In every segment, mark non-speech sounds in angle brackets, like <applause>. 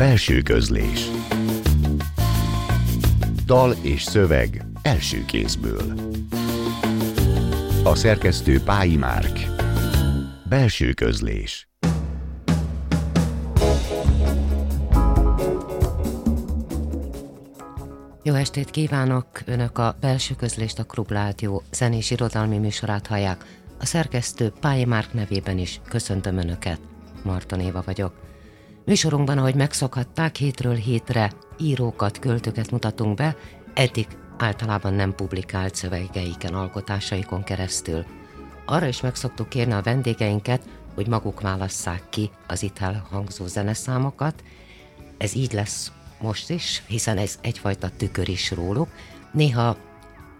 Belső közlés Dal és szöveg első kézből A szerkesztő Pályi Márk Belső közlés Jó estét kívánok! Önök a belső közlést a Klub Rádió zenés irodalmi műsorát hallják. A szerkesztő Pályi Márk nevében is köszöntöm Önöket. Marton Éva vagyok. Műsorunkban, ahogy megszokhatták, hétről hétre írókat, költőket mutatunk be, eddig általában nem publikált szövegeiken, alkotásaikon keresztül. Arra is megszoktuk kérni a vendégeinket, hogy maguk válasszák ki az itt elhangzó zeneszámokat. Ez így lesz most is, hiszen ez egyfajta tükör is róluk. Néha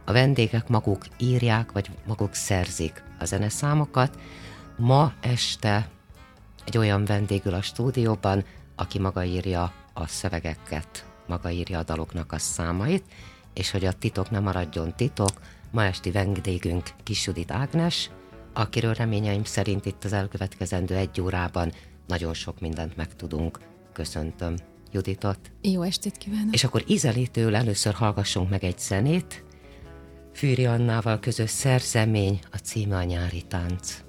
a vendégek maguk írják, vagy maguk szerzik a zeneszámokat. Ma este egy olyan vendégül a stúdióban, aki maga írja a szövegeket, maga írja a daloknak a számait, és hogy a titok nem maradjon titok, ma esti vendégünk Kis Judit Ágnes, akiről reményeim szerint itt az elkövetkezendő egy órában nagyon sok mindent megtudunk. Köszöntöm Juditot. Jó estét kívánok! És akkor ízelítőül először hallgassunk meg egy zenét. Fűri Annával közös szerzemény, a címe a nyári tánc.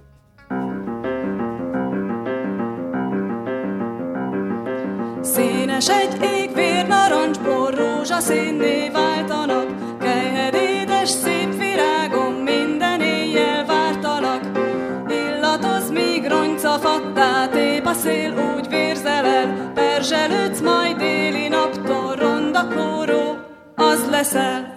Színes egy égvér narancsból rózsaszínné vált a nap, kelyhed édes szép virágom, minden éjjel vártalak. Illatoz, míg roncafattá tép a szél, úgy vérzelel, perzselődsz majd déli naptól, ronda kóró, az leszel.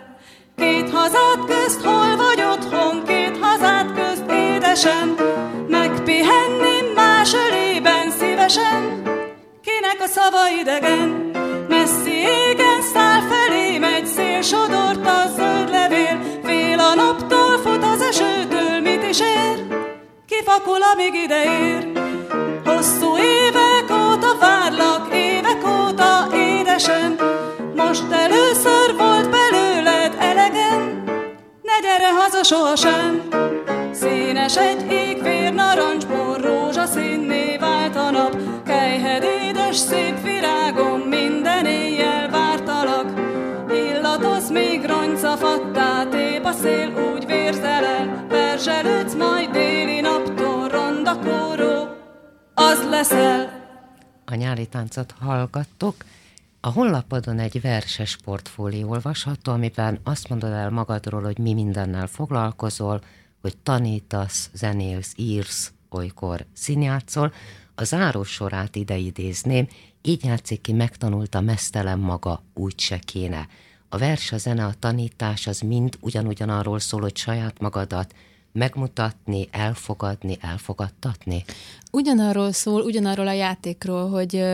Idegen, messzi égen száll felé, megy szél, sodort a zöld levél, fél a naptól, fut az esőtől, mit is ér, kifakul, amíg ide ér. Hosszú évek óta várlak, évek óta édesen, most először volt belőled elegem, ne gyere haza sohasem. Színes egy égvér narancsból rózsaszínné vált a nap, kejhed édes szép virágom, roncafattá, tép a szél, úgy vérzelel, perzselődsz majd déli naptól, ronda kóró, az leszel. A nyári táncot hallgattok. A honlapodon egy verses portfólió olvasható, amiben azt mondod el magadról, hogy mi mindennel foglalkozol, hogy tanítasz, zenélsz, írsz, olykor színjátszol. A záró sorát ide idézném, így játszik ki, megtanulta mesztelen maga, úgy se kéne. A vers, a zene, a tanítás az mind ugyanúgyan arról szól, hogy saját magadat megmutatni, elfogadni, elfogadtatni? Ugyanarról szól, ugyanarról a játékról, hogy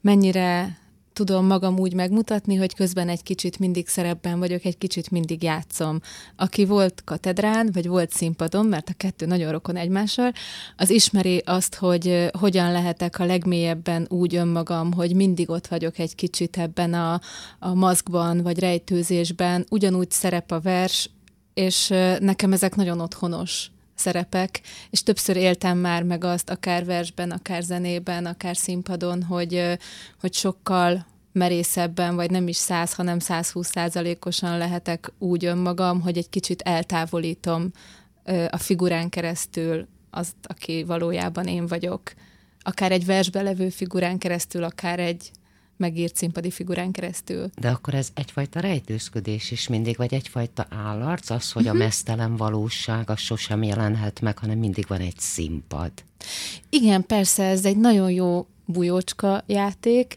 mennyire tudom magam úgy megmutatni, hogy közben egy kicsit mindig szerepben vagyok, egy kicsit mindig játszom. Aki volt katedrán, vagy volt színpadon, mert a kettő nagyon rokon egymással, az ismeri azt, hogy hogyan lehetek a legmélyebben úgy önmagam, hogy mindig ott vagyok egy kicsit ebben a, a maszkban, vagy rejtőzésben, ugyanúgy szerep a vers, és nekem ezek nagyon otthonos szerepek, és többször éltem már meg azt, akár versben, akár zenében, akár színpadon, hogy, hogy sokkal merészebben, vagy nem is 100, hanem 120 százalékosan lehetek úgy önmagam, hogy egy kicsit eltávolítom a figurán keresztül azt, aki valójában én vagyok. Akár egy versbe levő figurán keresztül, akár egy megírt színpadi figurán keresztül. De akkor ez egyfajta rejtőzködés is mindig, vagy egyfajta állarc, az, hogy a mhm. mesztelen valóság az sosem jelenhet meg, hanem mindig van egy színpad. Igen, persze, ez egy nagyon jó bujócska játék,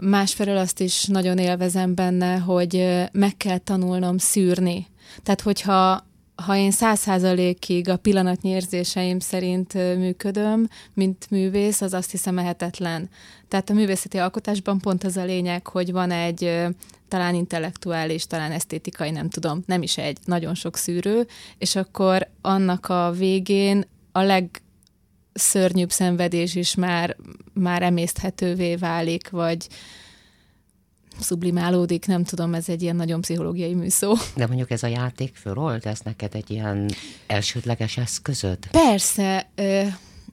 másfelől azt is nagyon élvezem benne, hogy meg kell tanulnom szűrni. Tehát, hogyha ha én száz százalékig a pillanatnyi érzéseim szerint működöm, mint művész, az azt hiszem ehetetlen. Tehát a művészeti alkotásban pont az a lényeg, hogy van egy talán intellektuális, talán esztétikai, nem tudom, nem is egy, nagyon sok szűrő, és akkor annak a végén a legszörnyűbb szenvedés is már, már emészthetővé válik, vagy, sublimálódik, nem tudom, ez egy ilyen nagyon pszichológiai műszó. De mondjuk ez a játék fölold, ez neked egy ilyen elsődleges eszközöd? Persze,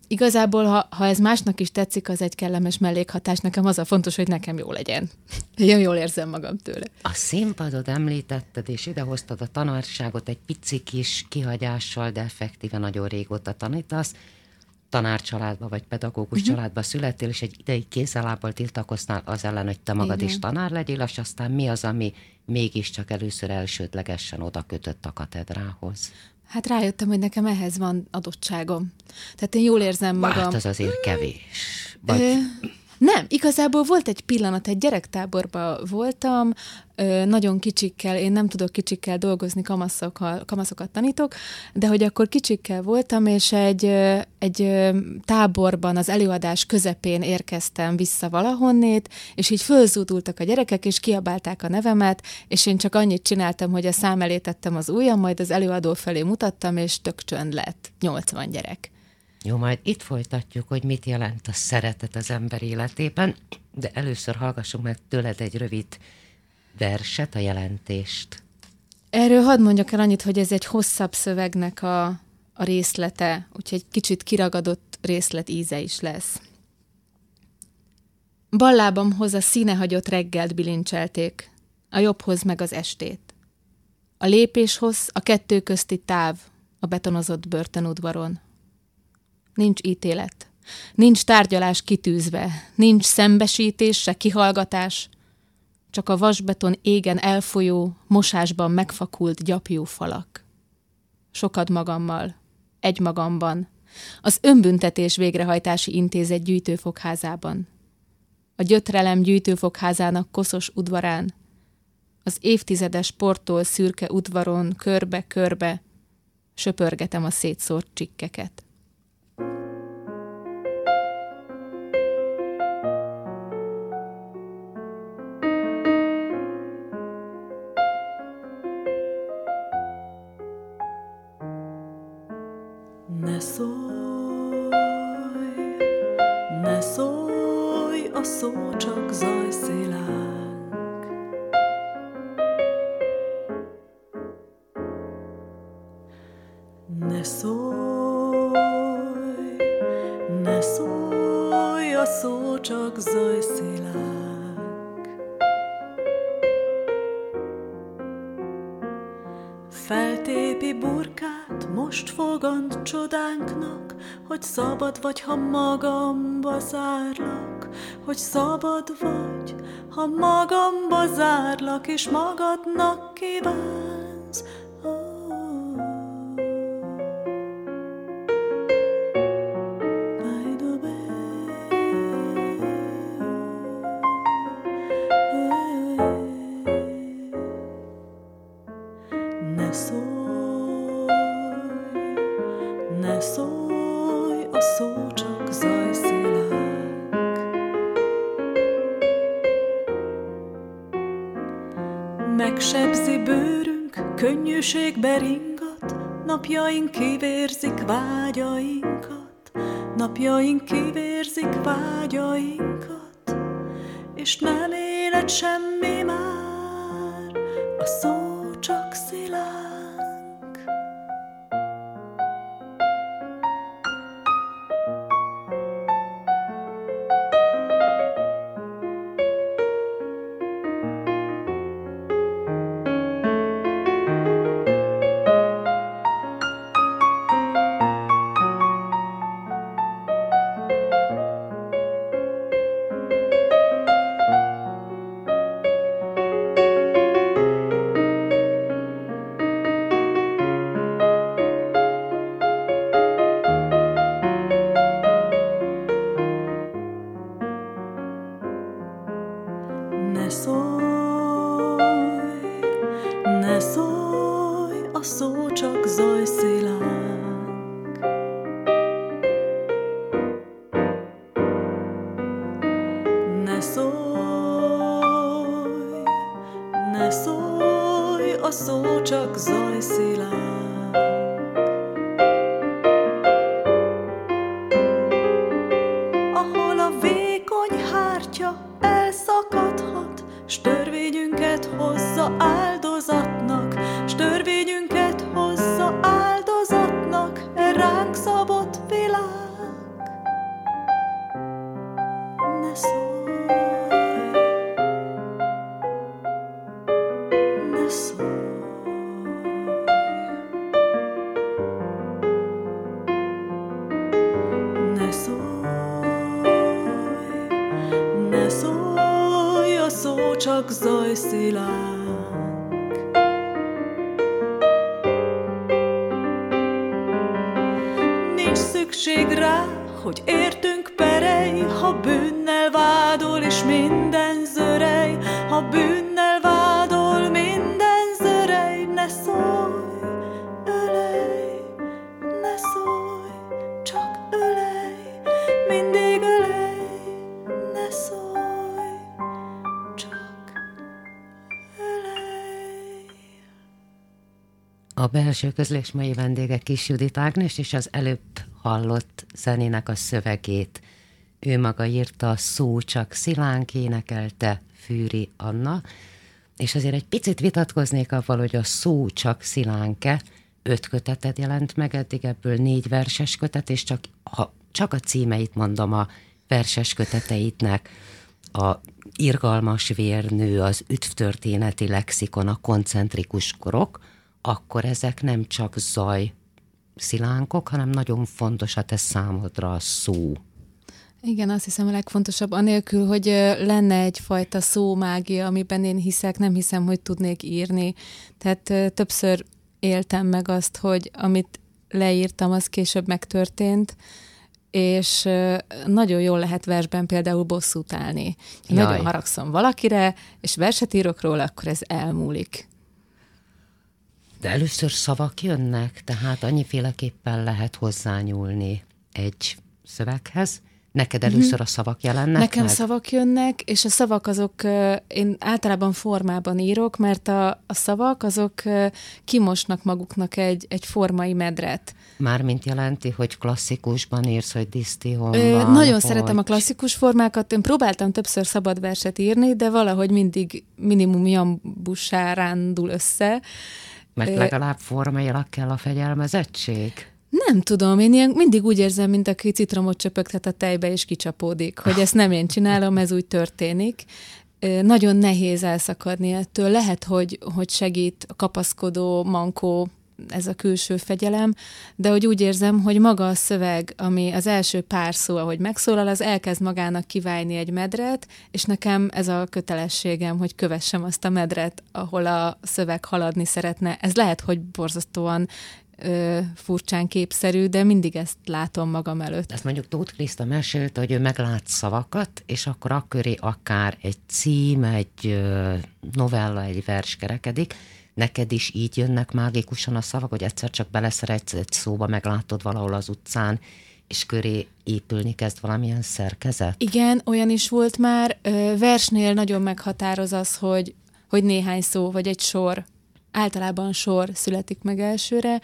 igazából, ha, ha ez másnak is tetszik, az egy kellemes mellékhatás. Nekem az a fontos, hogy nekem jó legyen. <laughs> Én jól érzem magam tőle. A színpadot említetted, és idehoztad a tanárságot egy pici kis kihagyással, de effektíve nagyon régóta tanítasz tanárcsaládba vagy pedagógus uh-huh. családba születtél, és egy ideig kézzelábbal tiltakoznál az ellen, hogy te magad Igen. is tanár legyél, és aztán mi az, ami mégiscsak először elsődlegesen oda kötött a katedrához? Hát rájöttem, hogy nekem ehhez van adottságom. Tehát én jól érzem magam. Hát az azért kevés. Vagy... Ö, nem, igazából volt egy pillanat, egy gyerektáborban voltam, nagyon kicsikkel, én nem tudok kicsikkel dolgozni, kamaszokkal, kamaszokat tanítok, de hogy akkor kicsikkel voltam, és egy, egy táborban az előadás közepén érkeztem vissza valahonnét, és így fölzúdultak a gyerekek, és kiabálták a nevemet, és én csak annyit csináltam, hogy a szám elé tettem az ujjam, majd az előadó felé mutattam, és tök csönd lett. 80 gyerek. Jó, majd itt folytatjuk, hogy mit jelent a szeretet az ember életében, de először hallgassunk meg tőled egy rövid verset, a jelentést. Erről hadd mondjak el annyit, hogy ez egy hosszabb szövegnek a, a részlete, úgyhogy egy kicsit kiragadott részlet íze is lesz. Ballábamhoz a színehagyott reggelt bilincselték, a jobbhoz meg az estét. A lépéshoz a kettő közti táv a betonozott börtönudvaron. Nincs ítélet. Nincs tárgyalás kitűzve, nincs szembesítés, se kihallgatás, csak a vasbeton égen elfolyó, mosásban megfakult gyapjú falak. Sokat magammal, egy magamban, az önbüntetés végrehajtási intézet gyűjtőfogházában, a gyötrelem gyűjtőfogházának koszos udvarán, az évtizedes sporttól szürke udvaron körbe-körbe söpörgetem a szétszórt csikkeket. Ha magamba zárlak, hogy szabad vagy, ha magamba zárlak, és magadnak kívánsz, Könnyűségbe ringat, napjaink kivérzik vágyainkat, napjaink kivérzik vágyainkat, és nem élet semmi ránk szabott világ. Belső közlés mai vendége Kis Judit Ágnes, és az előbb hallott zenének a szövegét. Ő maga írta, szó csak Szilánk énekelte, Fűri Anna, és azért egy picit vitatkoznék avval, hogy a szó csak Szilánke, öt kötetet jelent meg, eddig ebből négy verses kötet, és csak, ha csak a címeit mondom a verses köteteitnek, a irgalmas vérnő, az üdvtörténeti lexikon, a koncentrikus korok, akkor ezek nem csak zaj szilánkok, hanem nagyon fontos a te számodra a szó. Igen, azt hiszem a legfontosabb, anélkül, hogy lenne egyfajta szómágia, amiben én hiszek, nem hiszem, hogy tudnék írni. Tehát többször éltem meg azt, hogy amit leírtam, az később megtörtént, és nagyon jól lehet versben például bosszút állni. Nagyon haragszom valakire, és verset írok róla, akkor ez elmúlik. De először szavak jönnek, tehát annyiféleképpen lehet hozzányúlni egy szöveghez. Neked mhm. először a szavak jelennek Nekem meg? szavak jönnek, és a szavak azok, én általában formában írok, mert a, a szavak azok kimosnak maguknak egy, egy formai medret. Mármint jelenti, hogy klasszikusban írsz, hogy disztihon Nagyon hogy... szeretem a klasszikus formákat. Én próbáltam többször szabad verset írni, de valahogy mindig minimum jambussá rándul össze. Mert legalább formailag kell a fegyelmezettség? Nem tudom, én ilyen mindig úgy érzem, mint aki citromot csöpögtet a tejbe és kicsapódik, hogy ezt nem én csinálom, ez úgy történik. Nagyon nehéz elszakadni ettől. Lehet, hogy, hogy segít a kapaszkodó, mankó ez a külső fegyelem, de hogy úgy érzem, hogy maga a szöveg, ami az első pár szó, ahogy megszólal, az elkezd magának kiválni egy medret, és nekem ez a kötelességem, hogy kövessem azt a medret, ahol a szöveg haladni szeretne. Ez lehet, hogy borzasztóan ö, furcsán képszerű, de mindig ezt látom magam előtt. Ezt mondjuk Tóth Kriszta mesélte, hogy ő meglát szavakat, és akkor akköré akár egy cím, egy novella, egy vers kerekedik, neked is így jönnek mágikusan a szavak, hogy egyszer csak beleszeretsz egy szóba, meglátod valahol az utcán, és köré épülni kezd valamilyen szerkezet? Igen, olyan is volt már. Versnél nagyon meghatároz az, hogy, hogy néhány szó, vagy egy sor, általában sor születik meg elsőre,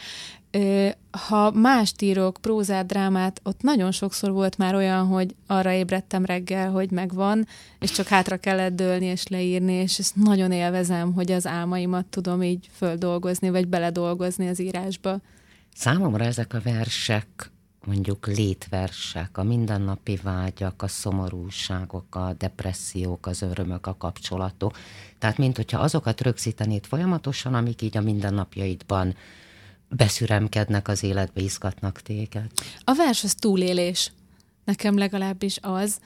ha mást írok, prózát, drámát, ott nagyon sokszor volt már olyan, hogy arra ébredtem reggel, hogy megvan, és csak hátra kellett dőlni és leírni, és ezt nagyon élvezem, hogy az álmaimat tudom így földolgozni, vagy beledolgozni az írásba. Számomra ezek a versek, mondjuk létversek, a mindennapi vágyak, a szomorúságok, a depressziók, az örömök, a kapcsolatok. Tehát, mint hogyha azokat rögzítenéd folyamatosan, amik így a mindennapjaidban beszüremkednek az életbe, izgatnak téged? A vers az túlélés. Nekem legalábbis az,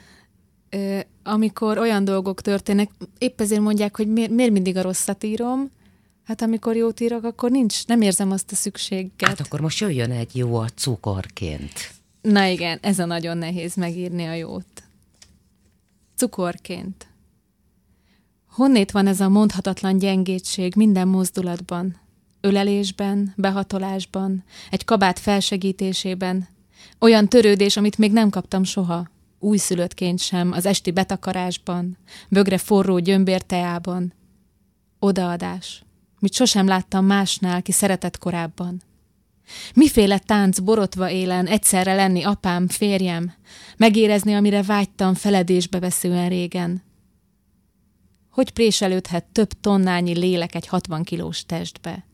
amikor olyan dolgok történnek, épp ezért mondják, hogy miért, miért mindig a rosszat írom, Hát amikor jót írok, akkor nincs, nem érzem azt a szükséget. Hát akkor most jöjjön egy jó a cukorként. Na igen, ez a nagyon nehéz megírni a jót. Cukorként. Honnét van ez a mondhatatlan gyengétség minden mozdulatban? Ölelésben, behatolásban, egy kabát felsegítésében, olyan törődés, amit még nem kaptam soha, újszülöttként sem, az esti betakarásban, bögre forró gyömbérteában. Odaadás, mit sosem láttam másnál, ki szeretett korábban. Miféle tánc borotva élen egyszerre lenni apám, férjem, megérezni, amire vágytam feledésbe veszően régen. Hogy préselődhet több tonnányi lélek egy hatvan kilós testbe?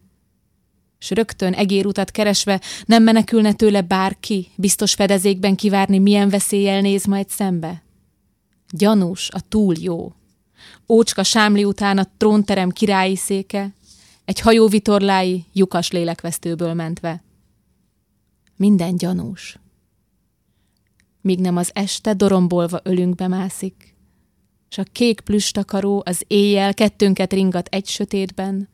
S rögtön egérutat keresve nem menekülne tőle bárki, biztos fedezékben kivárni, milyen veszélyel néz majd szembe? Gyanús, a túl jó. Ócska sámli után a trónterem királyi széke, egy hajó vitorlái lyukas lélekvesztőből mentve. Minden gyanús. Míg nem az este dorombolva ölünkbe mászik, és a kék plüstakaró az éjjel kettőnket ringat egy sötétben,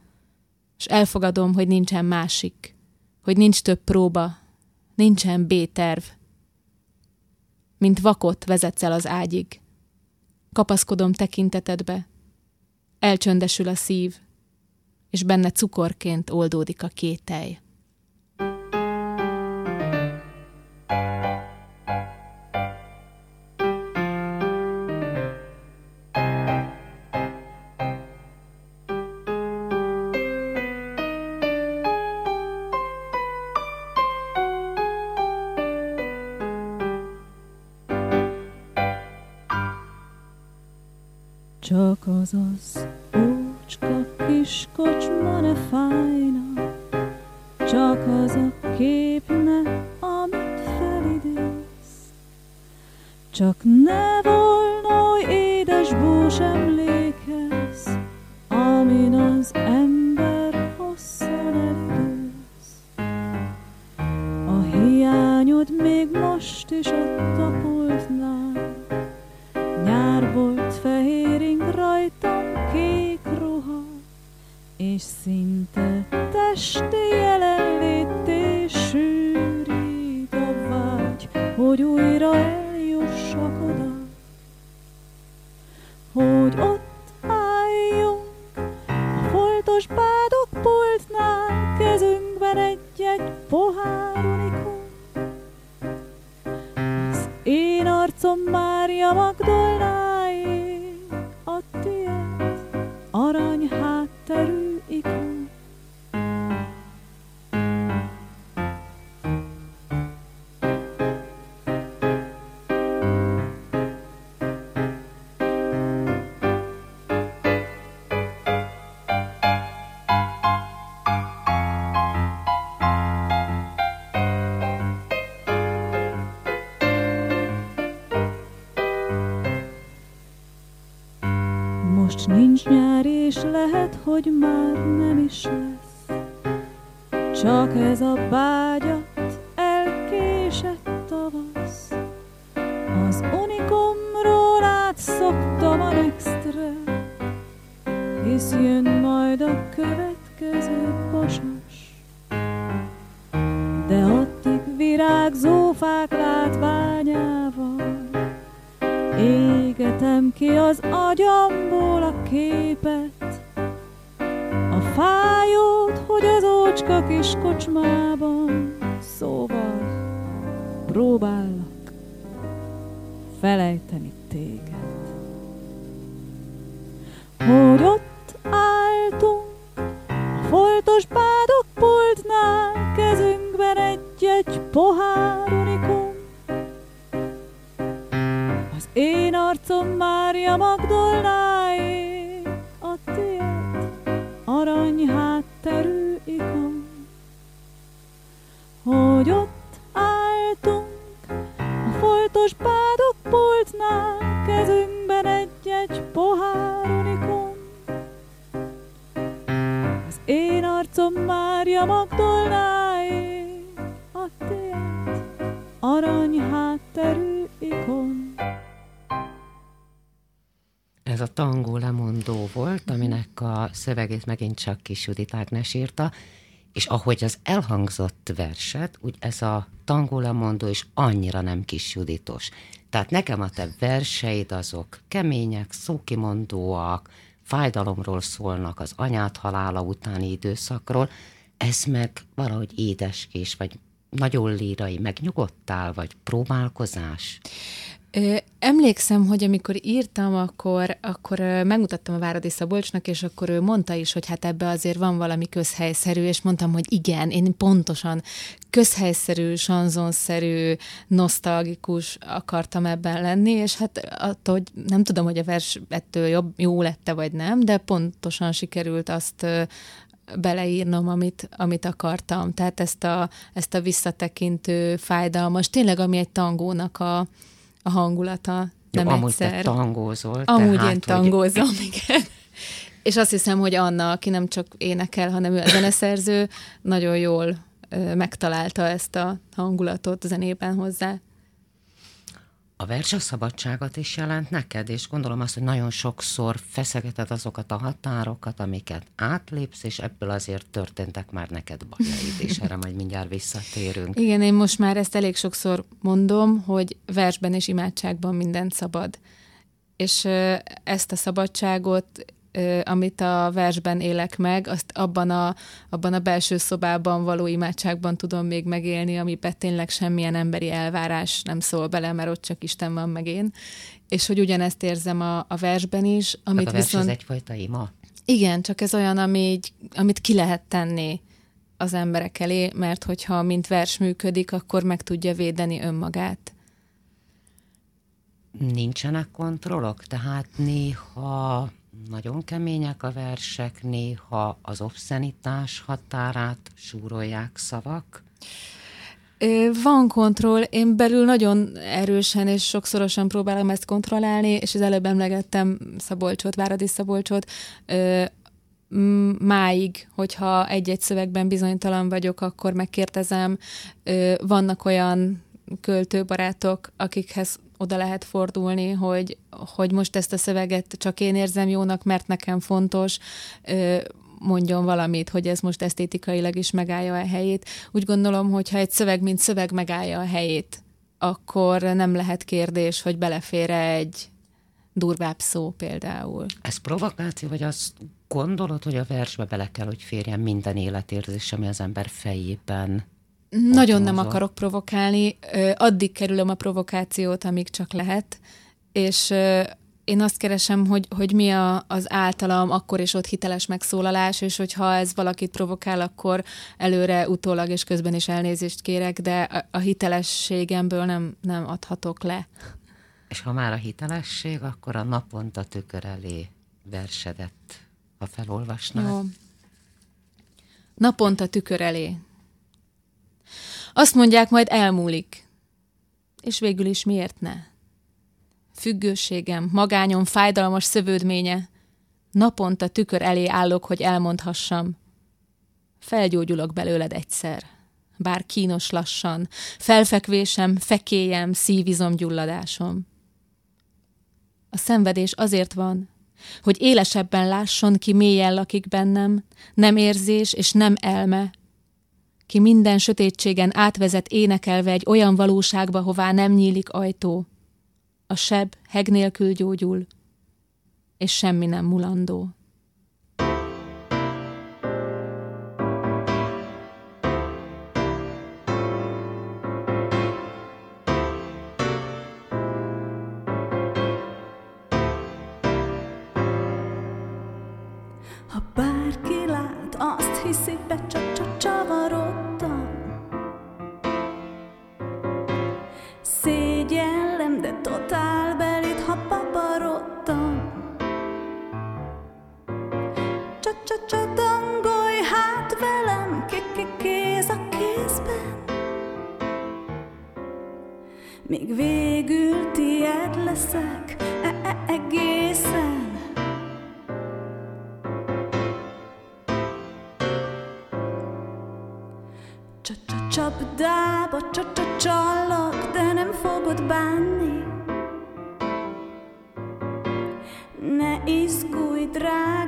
és elfogadom, hogy nincsen másik, hogy nincs több próba, nincsen B-terv. Mint vakot vezetsz el az ágyig. Kapaszkodom tekintetedbe, elcsöndesül a szív, és benne cukorként oldódik a kételj. Csak az az ócska kis kocsma ne fájna, csak az a Most nincs nyár, és lehet, hogy már nem is lesz. Csak ez a bágyat Ez a tangó lemondó volt, aminek a szövegét megint csak kis Judit Ágnes írta, és ahogy az elhangzott verset, úgy ez a tangó lemondó is annyira nem kis Juditos. Tehát nekem a te verseid azok kemények, szókimondóak, fájdalomról szólnak, az anyát halála utáni időszakról, ez meg valahogy édeskés, vagy nagyon lírai, megnyugodtál, vagy próbálkozás? Emlékszem, hogy amikor írtam, akkor, akkor megmutattam a Váradi Szabolcsnak, és akkor ő mondta is, hogy hát ebbe azért van valami közhelyszerű, és mondtam, hogy igen, én pontosan közhelyszerű, sanzonszerű, nosztalgikus akartam ebben lenni, és hát attól, hogy nem tudom, hogy a vers ettől jobb, jó lette, vagy nem, de pontosan sikerült azt beleírnom, amit, amit akartam. Tehát ezt a, ezt a visszatekintő, fájdalmas, tényleg ami egy tangónak a, a hangulata, nem Jó, amúgy egyszer. te tangózol. Amúgy tehát, én tangózom, <laughs> igen. És azt hiszem, hogy Anna, aki nem csak énekel, hanem ő a zeneszerző, nagyon jól megtalálta ezt a hangulatot a zenében hozzá. A vers a szabadságot is jelent neked, és gondolom azt, hogy nagyon sokszor feszegeted azokat a határokat, amiket átlépsz, és ebből azért történtek már neked bajaid, és erre majd mindjárt visszatérünk. Igen, én most már ezt elég sokszor mondom, hogy versben és imádságban mindent szabad. És ezt a szabadságot amit a versben élek meg, azt abban a, abban a belső szobában való imádságban tudom még megélni, amiben tényleg semmilyen emberi elvárás nem szól bele, mert ott csak Isten van meg én. És hogy ugyanezt érzem a, a versben is. Amit a vers viszont... az egyfajta ima? Igen, csak ez olyan, ami így, amit ki lehet tenni az emberek elé, mert hogyha mint vers működik, akkor meg tudja védeni önmagát. Nincsenek kontrollok, tehát néha nagyon kemények a versek, néha az obszenitás határát súrolják szavak. Van kontroll, én belül nagyon erősen és sokszorosan próbálom ezt kontrollálni, és az előbb emlegettem Szabolcsot, Váradi Szabolcsot, máig, hogyha egy-egy szövegben bizonytalan vagyok, akkor megkérdezem. Vannak olyan költőbarátok, akikhez oda lehet fordulni, hogy, hogy most ezt a szöveget csak én érzem jónak, mert nekem fontos, mondjon valamit, hogy ez most esztétikailag is megállja a helyét. Úgy gondolom, hogy ha egy szöveg, mint szöveg megállja a helyét, akkor nem lehet kérdés, hogy belefér egy durvább szó például. Ez provokáció, vagy azt gondolod, hogy a versbe bele kell, hogy férjen minden életérzés, ami az ember fejében nagyon nem akarok provokálni, addig kerülöm a provokációt, amíg csak lehet, és én azt keresem, hogy, hogy mi a, az általam akkor és ott hiteles megszólalás, és hogyha ez valakit provokál, akkor előre, utólag és közben is elnézést kérek, de a, a hitelességemből nem, nem adhatok le. És ha már a hitelesség, akkor a naponta tükör elé versedet, ha felolvasnád. Jó. Naponta tükör elé. Azt mondják, majd elmúlik. És végül is miért ne? Függőségem, magányom, fájdalmas szövődménye. Naponta tükör elé állok, hogy elmondhassam. Felgyógyulok belőled egyszer, bár kínos lassan, felfekvésem, fekélyem, szívizomgyulladásom. A szenvedés azért van, hogy élesebben lásson, ki mélyen lakik bennem, nem érzés és nem elme, ki minden sötétségen átvezet énekelve egy olyan valóságba, hová nem nyílik ajtó. A seb heg nélkül gyógyul, és semmi nem mulandó. Csapdába csacsallak, de nem fogod bánni. Ne izgulj, drágám,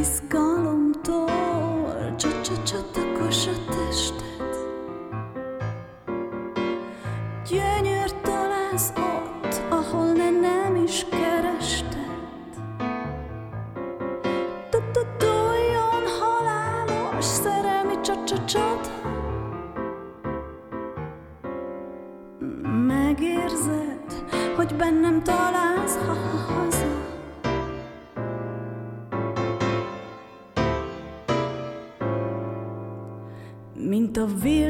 izgalomtól. Csacsacsatokos a tested Mint a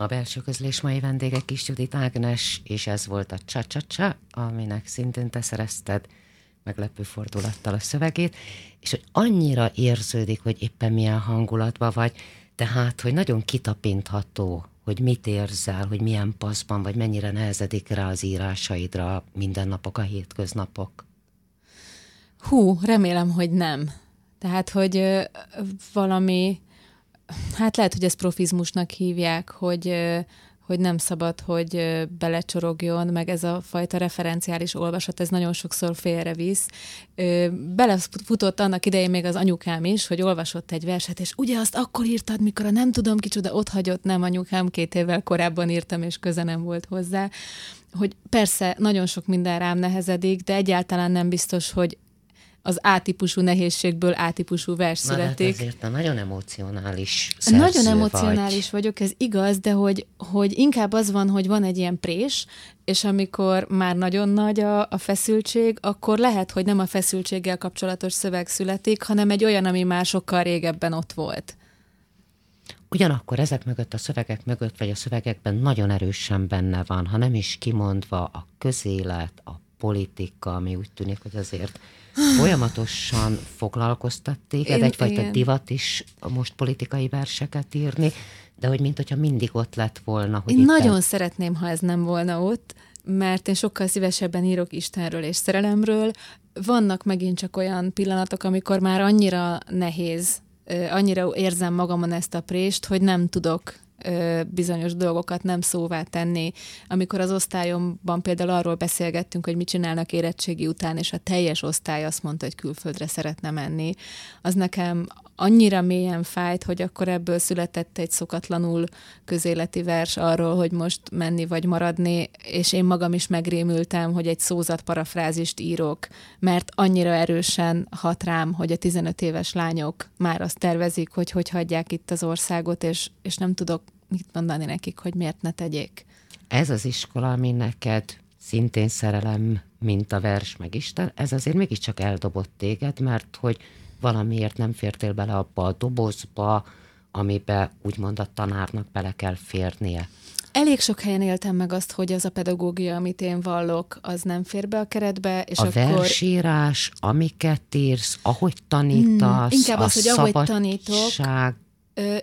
A belső közlés mai vendége Kis Judit Ágnes, és ez volt a csa-csa-csa, aminek szintén te szerezted meglepő fordulattal a szövegét, és hogy annyira érződik, hogy éppen milyen hangulatban vagy, tehát, hogy nagyon kitapintható, hogy mit érzel, hogy milyen paszban, vagy mennyire nehezedik rá az írásaidra a mindennapok, a hétköznapok. Hú, remélem, hogy nem. Tehát, hogy ö, valami, hát lehet, hogy ezt profizmusnak hívják, hogy, hogy nem szabad, hogy belecsorogjon, meg ez a fajta referenciális olvasat, ez nagyon sokszor félrevisz. Ö, Belefutott annak idején még az anyukám is, hogy olvasott egy verset, és ugye azt akkor írtad, mikor a nem tudom kicsoda ott hagyott, nem anyukám, két évvel korábban írtam, és köze nem volt hozzá hogy persze nagyon sok minden rám nehezedik, de egyáltalán nem biztos, hogy az A-típusú nehézségből A-típusú vers Na, hát születik. ezért te nagyon emocionális Nagyon emocionális vagy. vagyok, ez igaz, de hogy, hogy inkább az van, hogy van egy ilyen prés, és amikor már nagyon nagy a, a feszültség, akkor lehet, hogy nem a feszültséggel kapcsolatos szöveg születik, hanem egy olyan, ami már sokkal régebben ott volt. Ugyanakkor ezek mögött, a szövegek mögött, vagy a szövegekben nagyon erősen benne van, ha nem is kimondva a közélet, a politika, ami úgy tűnik, hogy azért folyamatosan foglalkoztat téged, Én- egyfajta igen. divat is most politikai verseket írni, de hogy mint hogyha mindig ott lett volna. Hogy Én nagyon szeretném, ha ez nem volna ott, mert én sokkal szívesebben írok Istenről és szerelemről. Vannak megint csak olyan pillanatok, amikor már annyira nehéz, annyira érzem magamon ezt a prést, hogy nem tudok bizonyos dolgokat nem szóvá tenni. Amikor az osztályomban például arról beszélgettünk, hogy mit csinálnak érettségi után, és a teljes osztály azt mondta, hogy külföldre szeretne menni, az nekem annyira mélyen fájt, hogy akkor ebből született egy szokatlanul közéleti vers arról, hogy most menni vagy maradni, és én magam is megrémültem, hogy egy szózat parafrázist írok, mert annyira erősen hat rám, hogy a 15 éves lányok már azt tervezik, hogy hogy hagyják itt az országot, és, és nem tudok mit mondani nekik, hogy miért ne tegyék. Ez az iskola, ami neked szintén szerelem, mint a vers, meg Isten, ez azért mégiscsak eldobott téged, mert hogy valamiért nem fértél bele abba a dobozba, amibe úgymond a tanárnak bele kell férnie. Elég sok helyen éltem meg azt, hogy az a pedagógia, amit én vallok, az nem fér be a keretbe, és a akkor... versírás, amiket írsz, ahogy tanítasz, Hmm, inkább az, hogy ahogy tanítok.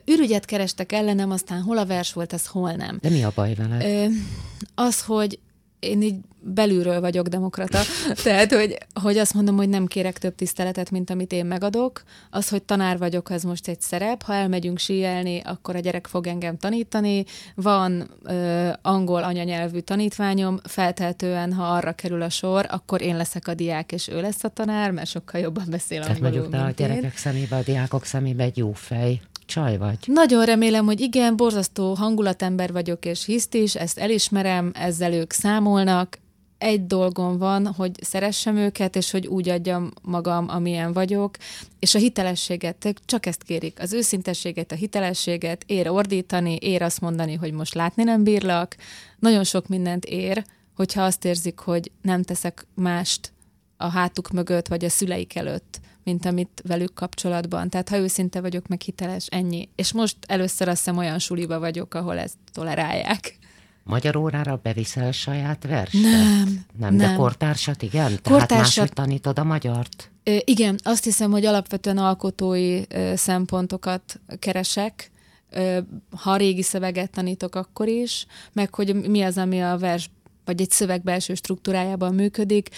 ürügyet kerestek ellenem, aztán hol a vers volt, ez hol nem. De mi a baj veled? Ö, az, hogy én így belülről vagyok demokrata. <laughs> Tehát, hogy, hogy azt mondom, hogy nem kérek több tiszteletet, mint amit én megadok. Az, hogy tanár vagyok, az most egy szerep. Ha elmegyünk síelni, akkor a gyerek fog engem tanítani. Van ö, angol anyanyelvű tanítványom, felteltően, ha arra kerül a sor, akkor én leszek a diák, és ő lesz a tanár, mert sokkal jobban beszél Tehát angolul, mondjuk te a gyerekek szemébe, a diákok szemébe egy jó fej csaj vagy. Nagyon remélem, hogy igen, borzasztó hangulatember vagyok, és hiszt is, ezt elismerem, ezzel ők számolnak. Egy dolgom van, hogy szeressem őket, és hogy úgy adjam magam, amilyen vagyok, és a hitelességet, csak ezt kérik. Az őszintességet, a hitelességet, ér ordítani, ér azt mondani, hogy most látni nem bírlak. Nagyon sok mindent ér, hogyha azt érzik, hogy nem teszek mást a hátuk mögött, vagy a szüleik előtt mint amit velük kapcsolatban. Tehát ha őszinte vagyok, meg hiteles, ennyi. És most először azt hiszem olyan suliba vagyok, ahol ezt tolerálják. Magyar órára beviszel saját verset? Nem. Nem, de kortársat igen? Tehát kortársat... máshogy tanítod a magyart? Ö, igen, azt hiszem, hogy alapvetően alkotói ö, szempontokat keresek, ö, ha régi szöveget tanítok, akkor is, meg hogy mi az, ami a vers vagy egy szöveg belső struktúrájában működik.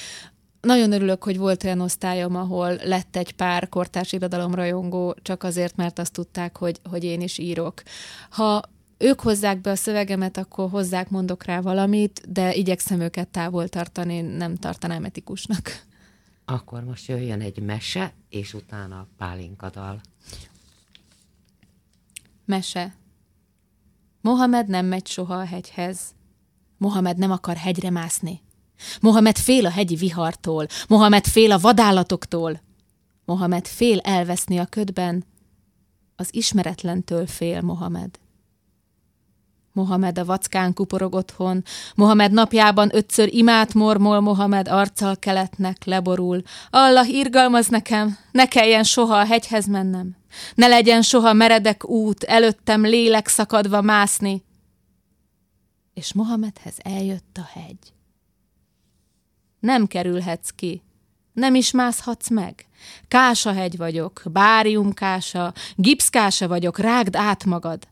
Nagyon örülök, hogy volt olyan osztályom, ahol lett egy pár kortárs irodalomrajongó, csak azért, mert azt tudták, hogy, hogy én is írok. Ha ők hozzák be a szövegemet, akkor hozzák, mondok rá valamit, de igyekszem őket távol tartani, nem tartanám etikusnak. Akkor most jöjjön egy mese, és utána pálinkadal. Mese. Mohamed nem megy soha a hegyhez. Mohamed nem akar hegyre mászni. Mohamed fél a hegyi vihartól, Mohamed fél a vadállatoktól, Mohamed fél elveszni a ködben, az ismeretlentől fél Mohamed. Mohamed a vackán kuporog otthon, Mohamed napjában ötször imát mormol, Mohamed arccal keletnek leborul. Allah irgalmaz nekem, ne kelljen soha a hegyhez mennem. Ne legyen soha meredek út, előttem lélek szakadva mászni. És Mohamedhez eljött a hegy. Nem kerülhetsz ki. Nem is mászhatsz meg. Kásahegy vagyok, báriumkása, gipszkása vagyok, rágd át magad.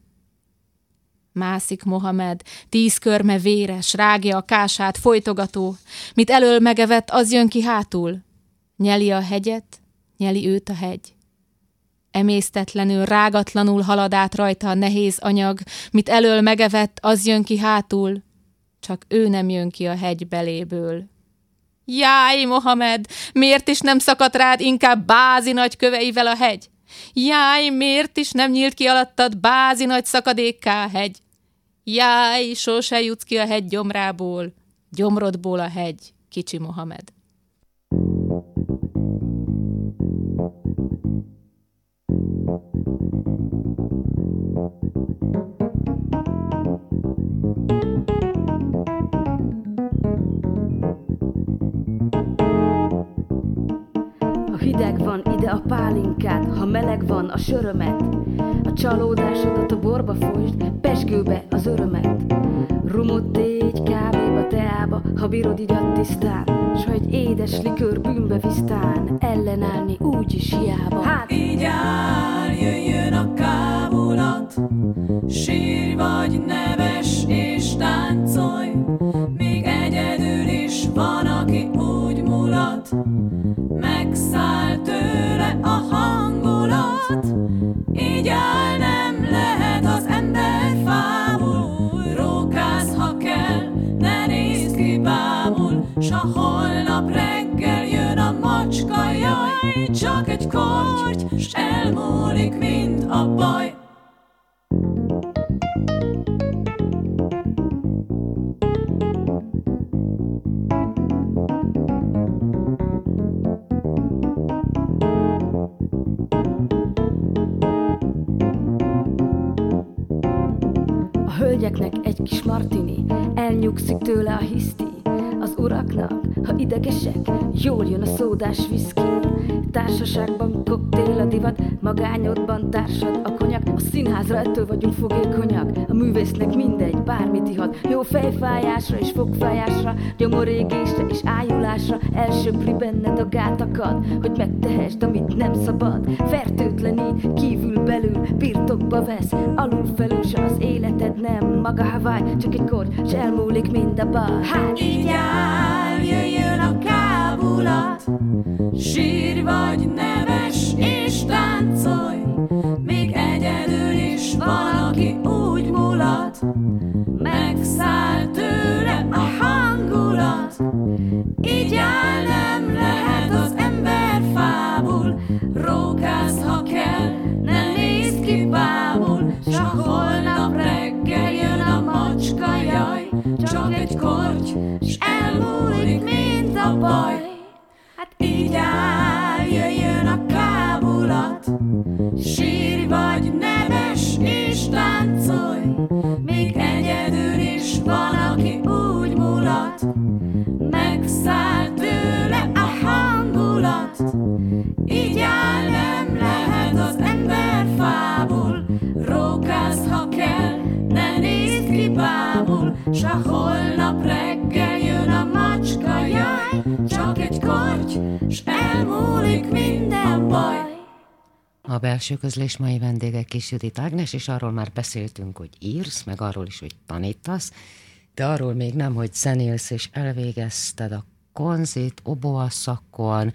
Mászik Mohamed, tíz körme véres, rágja a kását, folytogató. Mit elől megevett, az jön ki hátul. Nyeli a hegyet, nyeli őt a hegy. Emésztetlenül, rágatlanul halad át rajta a nehéz anyag, mit elől megevett, az jön ki hátul. Csak ő nem jön ki a hegy beléből. Jáj, Mohamed, miért is nem szakadt rád inkább bázi nagy köveivel a hegy? Jáj, miért is nem nyílt ki alattad bázi nagy szakadékká hegy? Jáj, sose jutsz ki a hegy gyomrából, gyomrodból a hegy, kicsi Mohamed. hideg a sörömet. A csalódásodat a borba folyt, pesgőbe az örömet. Rumot tégy kávéba, teába, ha bírod így a tisztán. S ha egy édes likőr bűnbe visztán, ellenállni úgyis hiába. Hát így áll, fejfájásra és fogfájásra, gyomorégésre és ájulásra, elsöpri benned a gátakat, hogy megtehesd, amit nem szabad, fertőtlenít, kívül belül, birtokba vesz, alul felül se az életed nem maga Hawaii, csak egy kor, s elmúlik mind a baj. Hát így áll, jöjjön a kábulat, sír vagy neves és táncolj, még egyedül is valaki úgy mulat, megszáll tőle a hangulat, így áll, nem lehet az ember fábul, rókáz, ha kell, ne nézd ki bábul, s a holnap reggel jön a macska, jaj, csak egy korty, s elmúlik minden baj. A belső közlés mai vendége Kis Judit Ágnes, és arról már beszéltünk, hogy írsz, meg arról is, hogy tanítasz, de arról még nem, hogy zenélsz, és elvégezted a konzit, oboa szakon,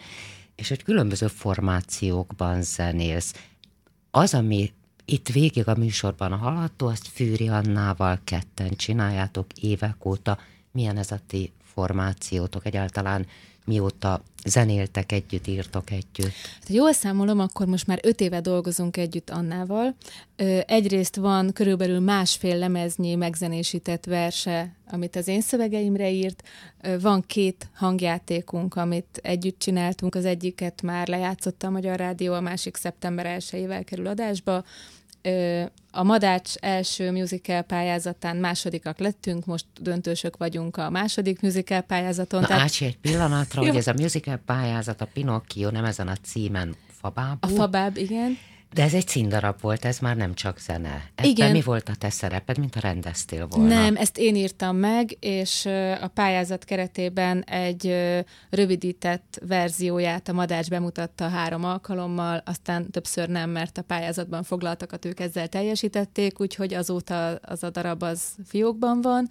és hogy különböző formációkban zenélsz. Az, ami itt végig a műsorban hallható, azt Fűri Annával ketten csináljátok évek óta. Milyen ez a ti formációtok egyáltalán? Mióta zenéltek együtt, írtok együtt? Hát, ha jól számolom, akkor most már öt éve dolgozunk együtt Annával. Egyrészt van körülbelül másfél lemeznyi megzenésített verse, amit az én szövegeimre írt. Van két hangjátékunk, amit együtt csináltunk. Az egyiket már lejátszotta a Magyar Rádió, a másik szeptember 1-ével kerül adásba. A Madács első musical pályázatán másodikak lettünk, most döntősök vagyunk a második musical pályázaton. Na tehát Ácsi, egy pillanatra, hogy <laughs> ez a musical pályázat, a Pinocchio nem ezen a címen Fabábú, a Fabáb, igen. De ez egy színdarab volt, ez már nem csak zene. Ebben Igen. mi volt a te szereped, mint a rendeztél volna? Nem, ezt én írtam meg, és a pályázat keretében egy rövidített verzióját a Madács bemutatta három alkalommal, aztán többször nem, mert a pályázatban foglaltakat ők ezzel teljesítették, úgyhogy azóta az a darab az fiókban van.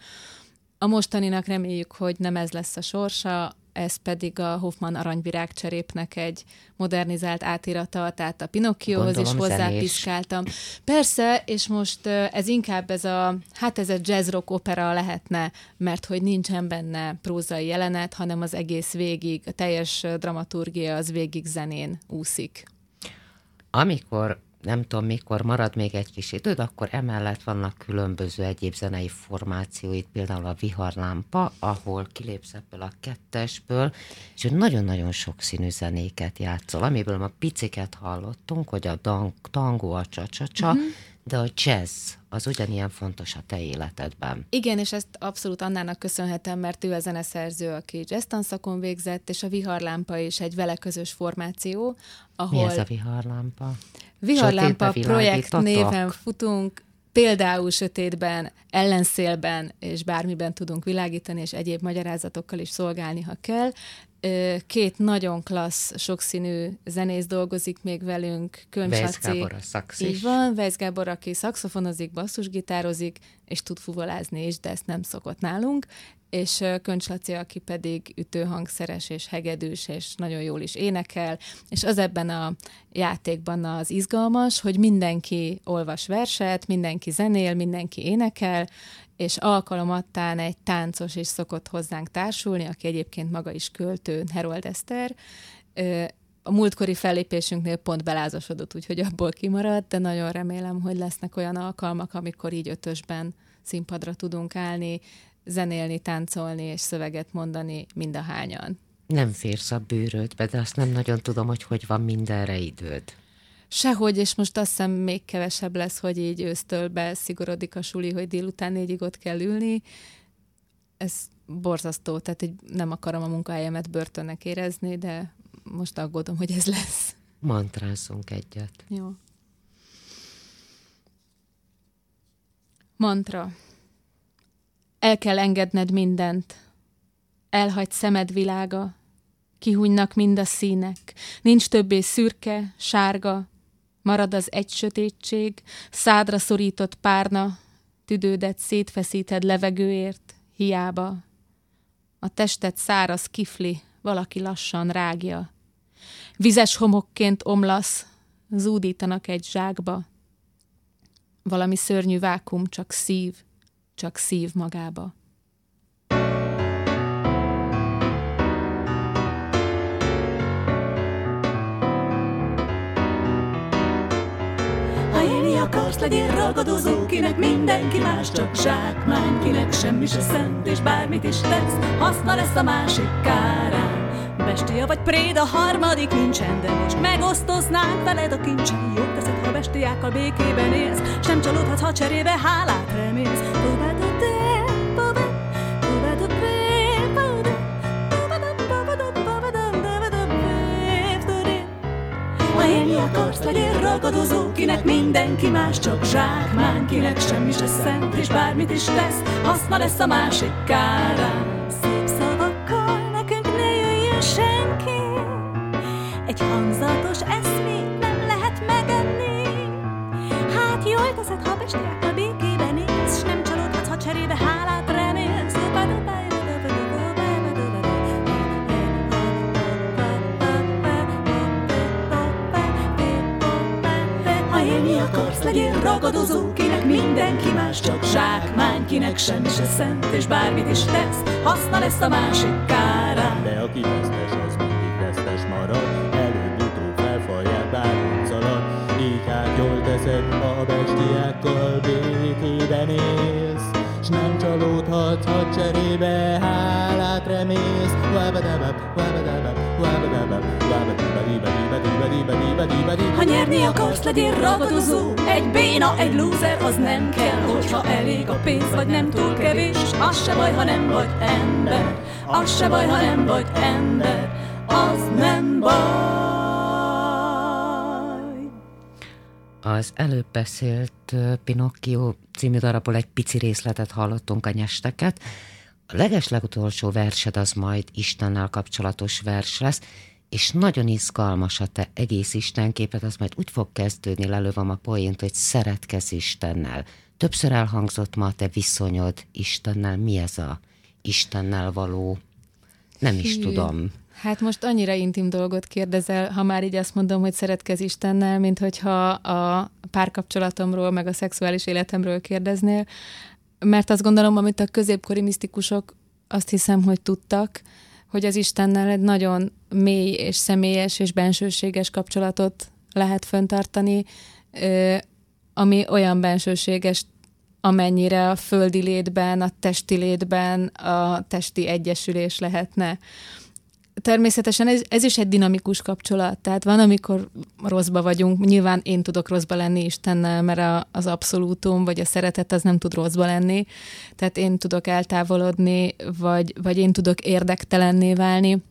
A mostaninak reméljük, hogy nem ez lesz a sorsa, ez pedig a Hoffman aranyvirágcserépnek egy modernizált átirata, tehát a Pinocchiohoz is hozzápiszkáltam. Persze, és most ez inkább ez a, hát ez egy jazz rock opera lehetne, mert hogy nincsen benne prózai jelenet, hanem az egész végig, a teljes dramaturgia az végig zenén úszik. Amikor, nem tudom mikor marad még egy kis időd, akkor emellett vannak különböző egyéb zenei formációid, például a viharlámpa, ahol kilépsz ebből a kettesből, és hogy nagyon-nagyon sokszínű zenéket játszol, amiből ma piciket hallottunk, hogy a tangó, a csa-csa-csa, Mhm. De a jazz az ugyanilyen fontos a te életedben. Igen, és ezt abszolút Annának köszönhetem, mert ő a zeneszerző, aki jazz tanszakon végzett, és a Viharlámpa is egy vele közös formáció, ahol... Mi ez a viharlámpa? Viharlámpa projekt néven futunk, például sötétben, ellenszélben és bármiben tudunk világítani, és egyéb magyarázatokkal is szolgálni, ha kell. Két nagyon klassz, sokszínű zenész dolgozik még velünk, szax Így van, Weiss Gábor, aki szakszofonozik, basszusgitározik, és tud fuvolázni is, de ezt nem szokott nálunk, és Köncs Laci, aki pedig ütőhangszeres és hegedűs, és nagyon jól is énekel, és az ebben a játékban az izgalmas, hogy mindenki olvas verset, mindenki zenél, mindenki énekel, és alkalomattán egy táncos is szokott hozzánk társulni, aki egyébként maga is költő, Herold Eszter. A múltkori fellépésünknél pont belázasodott, úgyhogy abból kimaradt, de nagyon remélem, hogy lesznek olyan alkalmak, amikor így ötösben színpadra tudunk állni, zenélni, táncolni és szöveget mondani mind a hányan. Nem férsz a bőrödbe, de azt nem nagyon tudom, hogy hogy van mindenre időd. Sehogy, és most azt hiszem még kevesebb lesz, hogy így ősztől beszigorodik a suli, hogy délután négyig ott kell ülni. Ez borzasztó, tehát egy, nem akarom a munkahelyemet börtönnek érezni, de most aggódom, hogy ez lesz. Mantrázzunk egyet. Jó. Mantra. El kell engedned mindent. Elhagy szemed világa. Kihúnynak mind a színek. Nincs többé szürke, sárga. Marad az egy sötétség, szádra szorított párna, tüdődet szétfeszíted levegőért, hiába. A testet száraz kifli, valaki lassan rágja. Vizes homokként omlasz, zúdítanak egy zsákba. Valami szörnyű vákum, csak szív, csak szív magába. Akarsz, legyél ragadozó, kinek mindenki más, csak zsákmány, kinek semmi se szent, és bármit is tesz, haszna lesz a másik kárán. Bestia vagy préda, harmadik nincsen, de most megosztoznánk veled a kincsen. Jó teszed, ha bestiákkal békében élsz, s nem csalódhatsz, ha cserébe hálát remélsz. Ha élni akarsz, legyél ragadozó, kinek mindenki más, csak zsákmány, kinek semmi se szent, és bármit is tesz, haszna lesz a másik kárán. Szép szavakkal nekünk ne jöjjön senki, egy hangzatos eszmét nem lehet megenni. Hát jól teszed, ha bestiákkal békében élsz, s nem csalódhatsz, ha cserébe hálát akarsz, legyél ragadozó, kinek mindenki más, csak zsákmány, kinek semmi se szent, és bármit is tesz, haszna lesz a másik kárán. De aki vesztes, az mindig vesztes marad Előbb-utóbb felfalják bármit szalad Így hát jól teszed, a bestiákkal békében S nem csalódhatsz, ha cserébe hálát remélsz. Ha nyerni akarsz, legyél ragadozó. Egy béna, egy lúzer, az nem kell Hogyha elég a pénz, vagy nem túl kevés. Az se baj, ha nem vagy ember. Az se baj, ha nem vagy ember. Az nem baj. Az előbb beszélt Pinocchio című darabból egy pici részletet hallottunk a nyesteket. A legeslegutolsó versed az majd Istennel kapcsolatos vers lesz, és nagyon izgalmas a te egész Istenképed, az majd úgy fog kezdődni, lelövöm a poént, hogy szeretkezz Istennel. Többször elhangzott ma a te viszonyod Istennel. Mi ez a Istennel való? Nem is tudom. Hát most annyira intim dolgot kérdezel, ha már így azt mondom, hogy szeretkez Istennel, mint hogyha a párkapcsolatomról, meg a szexuális életemről kérdeznél, mert azt gondolom, amit a középkori misztikusok azt hiszem, hogy tudtak, hogy az Istennel egy nagyon mély és személyes és bensőséges kapcsolatot lehet föntartani, ami olyan bensőséges, amennyire a földi létben, a testi létben a testi egyesülés lehetne természetesen ez, ez is egy dinamikus kapcsolat, tehát van, amikor rosszba vagyunk, nyilván én tudok rosszba lenni Istennel, mert a, az abszolútum, vagy a szeretet az nem tud rosszba lenni, tehát én tudok eltávolodni, vagy, vagy én tudok érdektelenné válni,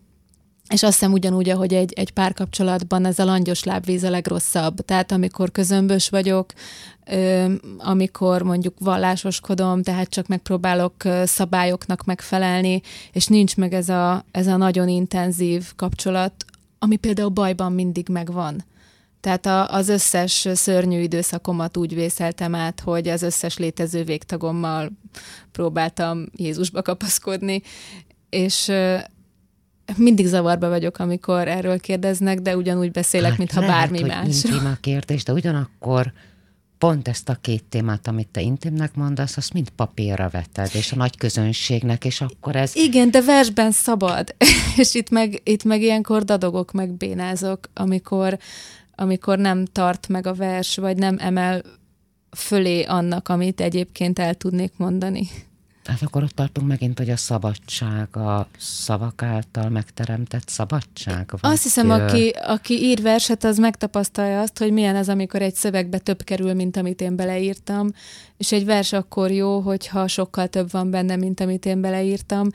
és azt hiszem ugyanúgy, ahogy egy, egy párkapcsolatban ez a langyos lábvíz a legrosszabb. Tehát amikor közömbös vagyok, amikor mondjuk vallásoskodom, tehát csak megpróbálok szabályoknak megfelelni, és nincs meg ez a, ez a nagyon intenzív kapcsolat, ami például bajban mindig megvan. Tehát a, az összes szörnyű időszakomat úgy vészeltem át, hogy az összes létező végtagommal próbáltam Jézusba kapaszkodni, és mindig zavarba vagyok, amikor erről kérdeznek, de ugyanúgy beszélek, hát mintha lehet, bármi hogy más. intim a kérdés, de ugyanakkor pont ezt a két témát, amit te intimnek mondasz, azt mind papírra vetted, és a nagy közönségnek, és akkor ez... Igen, de versben szabad. <laughs> és itt meg, itt meg ilyenkor dadogok, meg bénázok, amikor, amikor nem tart meg a vers, vagy nem emel fölé annak, amit egyébként el tudnék mondani. Hát akkor ott tartunk megint, hogy a szabadság, a szavak által megteremtett szabadság. Vagy azt hiszem, aki, aki ír verset, az megtapasztalja azt, hogy milyen az, amikor egy szövegbe több kerül, mint amit én beleírtam, és egy vers akkor jó, hogyha sokkal több van benne, mint amit én beleírtam.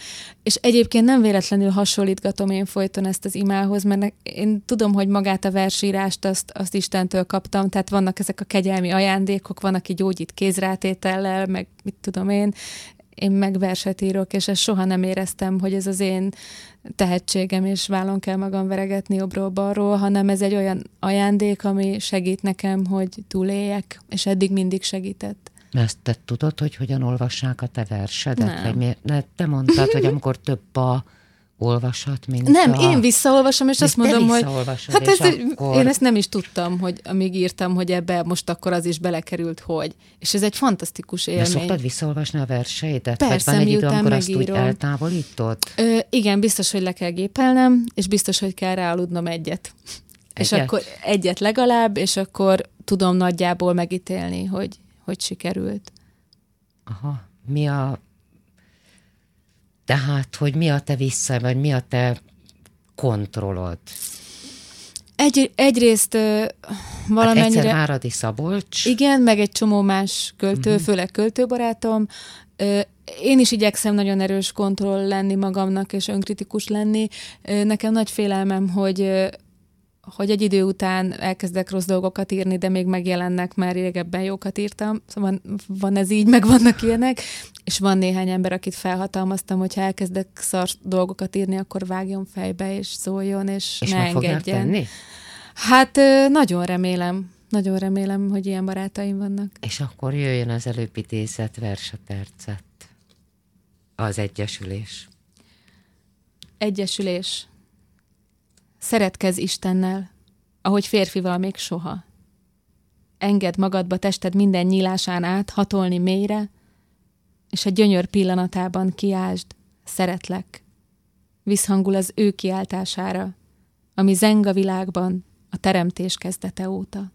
És egyébként nem véletlenül hasonlítgatom én folyton ezt az imához, mert én tudom, hogy magát a versírást azt, azt Istentől kaptam, tehát vannak ezek a kegyelmi ajándékok, van, aki gyógyít kézrátétellel, meg mit tudom én, én meg verset írok, és ezt soha nem éreztem, hogy ez az én tehetségem, és vállon kell magam veregetni jobbról-balról, hanem ez egy olyan ajándék, ami segít nekem, hogy túléljek, és eddig mindig segített. Ezt te tudod, hogy hogyan olvassák a te versedet? Nem. Vagy mi, te mondtad, hogy amikor több a olvasat, mint Nem, a... én visszaolvasom, és azt mondom, hogy hát ez, akkor... én ezt nem is tudtam, hogy amíg írtam, hogy ebbe most akkor az is belekerült, hogy. És ez egy fantasztikus élmény. De szoktad visszaolvasni a verseidet? Persze, Vagy van egy idő, amikor megírom. azt úgy eltávolítod? Ö, igen, biztos, hogy le kell gépelnem, és biztos, hogy kell ráaludnom egyet. egyet. És akkor egyet legalább, és akkor tudom nagyjából megítélni, hogy, hogy sikerült. Aha. Mi a tehát, hogy mi a te vissza, vagy mi a te kontrollod? Egy, egyrészt uh, valamennyire... Hát egyszer Váradi Szabolcs. Igen, meg egy csomó más költő, uh-huh. főleg költőbarátom. Uh, én is igyekszem nagyon erős kontroll lenni magamnak, és önkritikus lenni. Uh, nekem nagy félelmem, hogy hogy egy idő után elkezdek rossz dolgokat írni, de még megjelennek, már régebben jókat írtam. Szóval van, van ez így, <laughs> meg vannak ilyenek, és van néhány ember, akit felhatalmaztam, hogy ha elkezdek szar dolgokat írni, akkor vágjon fejbe, és szóljon, és, és ne engedjen. Tenni? Hát nagyon remélem. Nagyon remélem, hogy ilyen barátaim vannak. És akkor jöjjön az előbb idézett versetercet. Az egyesülés. Egyesülés. Szeretkezz Istennel, ahogy férfival még soha. Engedd magadba tested minden nyílásán át, hatolni mélyre, és a gyönyör pillanatában kiásd, szeretlek. Visszhangul az ő kiáltására, ami zeng a világban a teremtés kezdete óta.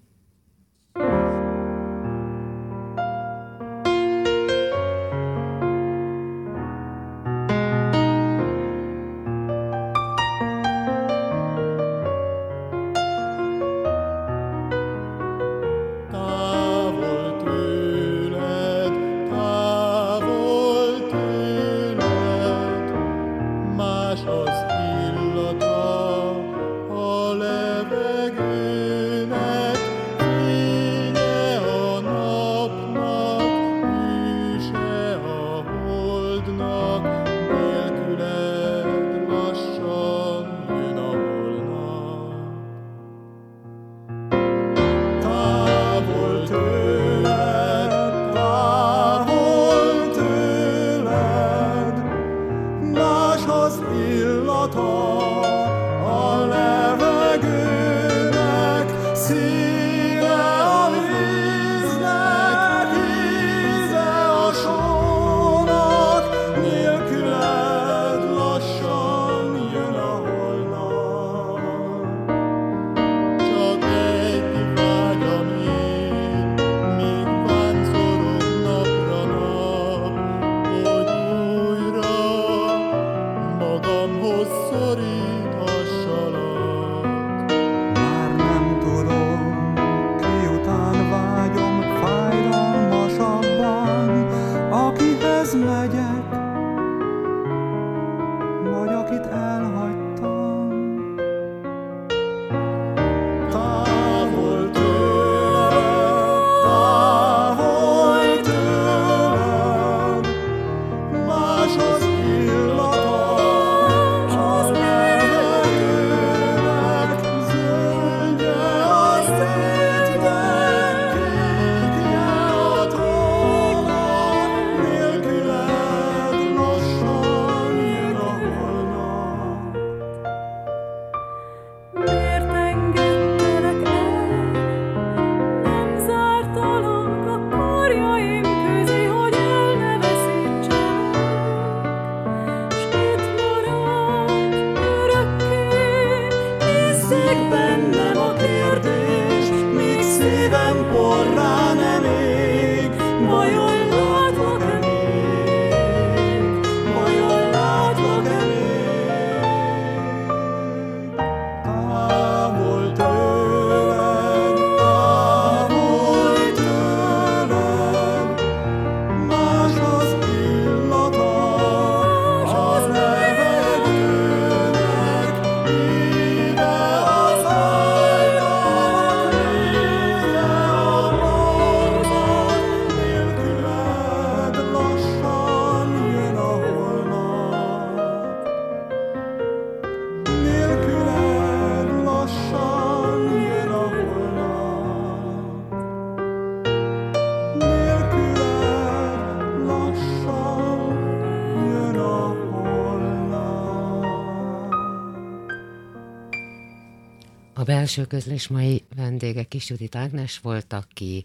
Belső közlés mai vendége Kis Judit Ágnes volt, aki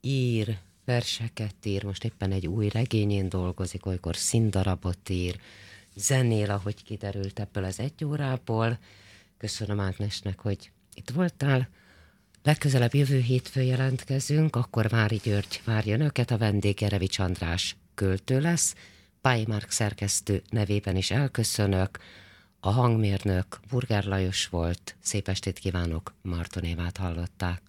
ír, verseket ír, most éppen egy új regényén dolgozik, olykor színdarabot ír, zenél, ahogy kiderült ebből az egy órából. Köszönöm Ágnesnek, hogy itt voltál. Legközelebb jövő hétfő jelentkezünk, akkor Vári György várja önöket, a vendég Jerevics András költő lesz. Pályi Márk szerkesztő nevében is elköszönök. A hangmérnök Burger Lajos volt. Szép estét kívánok, Marton Évát hallották.